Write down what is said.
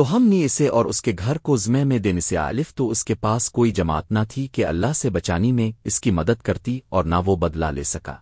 تو ہم نے اسے اور اس کے گھر کو زمے میں دینے سے عالف تو اس کے پاس کوئی جماعت نہ تھی کہ اللہ سے بچانی میں اس کی مدد کرتی اور نہ وہ بدلا لے سکا۔